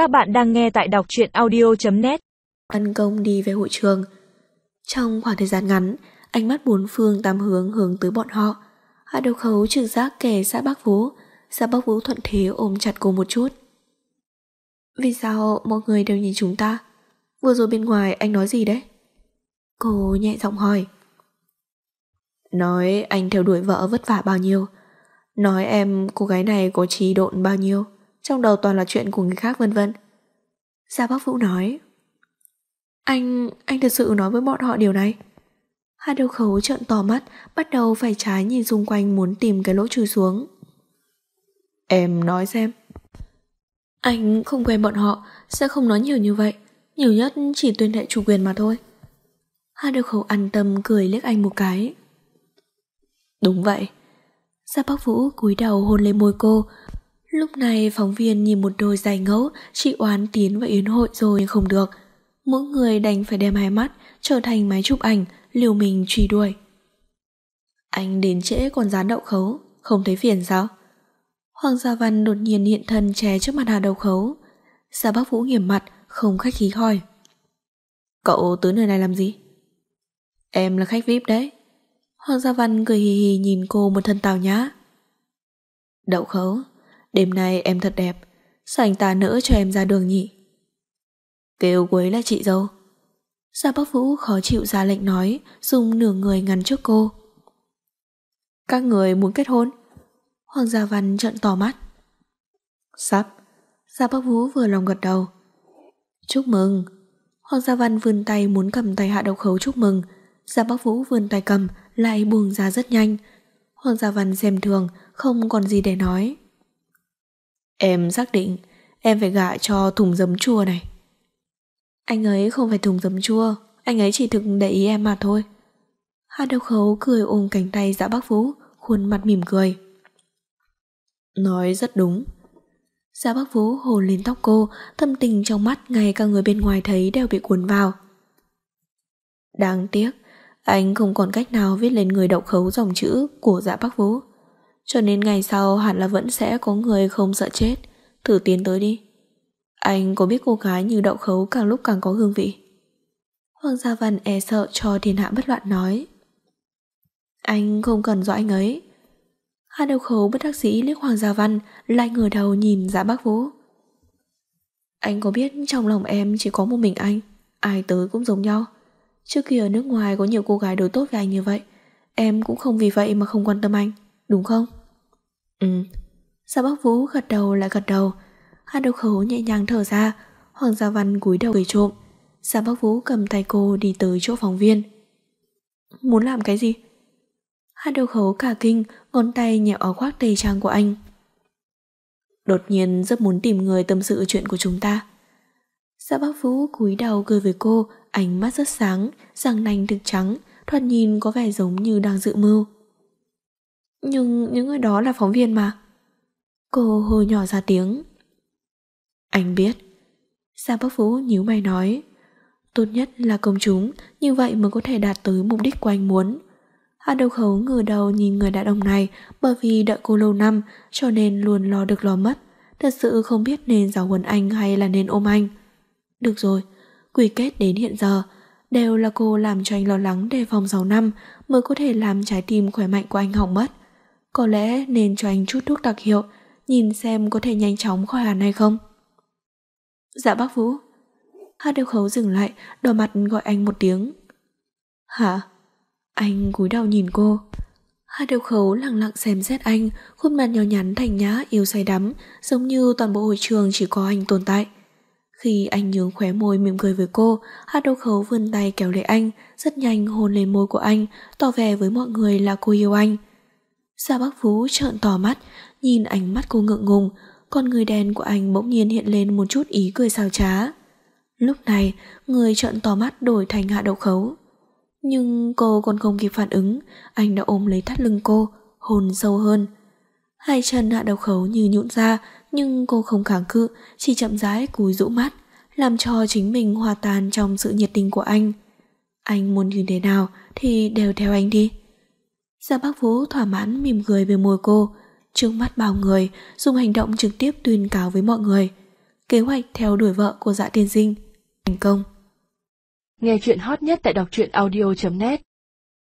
Các bạn đang nghe tại đọc truyện audio.net Ân công đi về hội trường. Trong khoảng thời gian ngắn, ánh mắt bốn phương tám hướng hướng tới bọn họ. Hạ đầu khấu trực giác kể xã Bắc Vũ. Xã Bắc Vũ thuận thế ôm chặt cô một chút. Vì sao mọi người đều nhìn chúng ta? Vừa rồi bên ngoài anh nói gì đấy? Cô nhẹ giọng hỏi. Nói anh theo đuổi vợ vất vả bao nhiêu. Nói em cô gái này có trí độn bao nhiêu. Trong đầu toàn là chuyện của người khác vân vân. Gia Bắc Vũ nói. Anh, anh thật sự nói với bọn họ điều này. Hai đầu khấu trợn tỏ mắt, bắt đầu phải trái nhìn xung quanh muốn tìm cái lỗ chui xuống. Em nói xem. Anh không quen bọn họ, sẽ không nói nhiều như vậy. Nhiều nhất chỉ tuyên thệ chủ quyền mà thôi. Hai đầu khấu an tâm cười liếc anh một cái. Đúng vậy. Gia Bắc Vũ cúi đầu hôn lên môi cô. Lúc này phóng viên nhìn một đôi dài ngẫu, chị oán tiến vào yến hội rồi không được. Mỗi người đành phải đem hai mắt trở thành máy chụp ảnh, liều mình truy đuổi. Anh đến trễ còn dán đậu khấu, không thấy phiền sao? Hoàng Gia Văn đột nhiên hiện thân che trước mặt Hà Đậu Khấu. Gia bác Vũ nghiêm mặt, không khách khí hỏi. Cậu tới nơi này làm gì? Em là khách VIP đấy. Hoàng Gia Văn cười hì hì nhìn cô một thân tào nhã. Đậu khấu, đêm nay em thật đẹp, sao anh ta nỡ cho em ra đường nhỉ? Kêu quấy là chị dâu. Gia Bắc Vũ khó chịu ra lệnh nói, dùng nửa người ngăn trước cô. Các người muốn kết hôn? Hoàng Gia Văn trợn to mắt. Sắp. Gia Bắc Vũ vừa lòng gật đầu. Chúc mừng. Hoàng Gia Văn vươn tay muốn cầm tay hạ độc khấu chúc mừng. Gia Bắc Vũ vươn tay cầm, lại buông ra rất nhanh. Hoàng Gia Văn xem thường, không còn gì để nói. Em xác định, em phải gạ cho thùng giấm chua này. Anh ấy không phải thùng giấm chua, anh ấy chỉ thực để ý em mà thôi. Hạ độc khấu cười ôm cánh tay dạ Bắc Vũ, khuôn mặt mỉm cười. Nói rất đúng. Dạ Bắc Vũ hồn lên tóc cô, thâm tình trong mắt ngay cả người bên ngoài thấy đều bị cuốn vào. Đáng tiếc, anh không còn cách nào viết lên người đậu khấu dòng chữ của dạ Bắc Vũ. Cho nên ngày sau hẳn là vẫn sẽ có người không sợ chết. Thử tiến tới đi. Anh có biết cô gái như đậu khấu càng lúc càng có hương vị. Hoàng Gia Văn e sợ cho thiên hạ bất loạn nói. Anh không cần dọa anh ấy. Hai đậu khấu bất đắc sĩ liếc Hoàng Gia Văn lại ngửa đầu nhìn dạ bác Vũ. Anh có biết trong lòng em chỉ có một mình anh, ai tới cũng giống nhau. Trước kia ở nước ngoài có nhiều cô gái đối tốt với anh như vậy, em cũng không vì vậy mà không quan tâm anh, đúng không? Ừ. Sao bác Vũ gật đầu lại gật đầu, Hạ độc khấu nhẹ nhàng thở ra, Hoàng Gia Văn cúi đầu cười trộm. Dạ bác Vũ cầm tay cô đi tới chỗ phóng viên. Muốn làm cái gì? Hạ đầu khấu cả kinh, ngón tay nhẹ áo khoác tây trang của anh. Đột nhiên rất muốn tìm người tâm sự chuyện của chúng ta. Sa bác Vũ cúi đầu cười với cô, ánh mắt rất sáng, răng nanh thực trắng, thoạt nhìn có vẻ giống như đang dự mưu. Nhưng những người đó là phóng viên mà. Cô hồi nhỏ ra tiếng. Anh biết. Sa Bắc Vũ nhíu mày nói. Tốt nhất là công chúng, như vậy mới có thể đạt tới mục đích của anh muốn. Hạ đầu khấu ngửa đầu nhìn người đàn ông này bởi vì đợi cô lâu năm cho nên luôn lo được lo mất. Thật sự không biết nên giáo huấn anh hay là nên ôm anh. Được rồi, quy kết đến hiện giờ đều là cô làm cho anh lo lắng đề phòng 6 năm mới có thể làm trái tim khỏe mạnh của anh hỏng mất. Có lẽ nên cho anh chút thuốc đặc hiệu nhìn xem có thể nhanh chóng khỏi hẳn hay không. Dạ bác Vũ. Hạ đầu khấu dừng lại, đỏ mặt gọi anh một tiếng. Hả? Anh cúi đầu nhìn cô. Hai đầu khấu lặng lặng xem xét anh, khuôn mặt nhỏ nhắn thành nhã yêu say đắm, giống như toàn bộ hội trường chỉ có anh tồn tại. Khi anh nhướng khóe môi mỉm cười với cô, hát đầu khấu vươn tay kéo lấy anh, rất nhanh hôn lên môi của anh, tỏ vẻ với mọi người là cô yêu anh. Gia Bắc Phú trợn to mắt, nhìn ánh mắt cô ngượng ngùng, con người đen của anh bỗng nhiên hiện lên một chút ý cười xào trá. Lúc này, người trợn to mắt đổi thành hạ đậu khấu. Nhưng cô còn không kịp phản ứng, anh đã ôm lấy thắt lưng cô, hồn sâu hơn. Hai chân hạ đầu khấu như nhũn ra, nhưng cô không kháng cự, chỉ chậm rãi cúi rũ mắt, làm cho chính mình hòa tan trong sự nhiệt tình của anh. Anh muốn như thế nào thì đều theo anh đi. Gia Bác Vũ thỏa mãn mỉm cười về môi cô, trước mắt bao người, dùng hành động trực tiếp tuyên cáo với mọi người. kế hoạch theo đuổi vợ của dạ tiên sinh thành công. Nghe chuyện hot nhất tại đọc truyện audio.net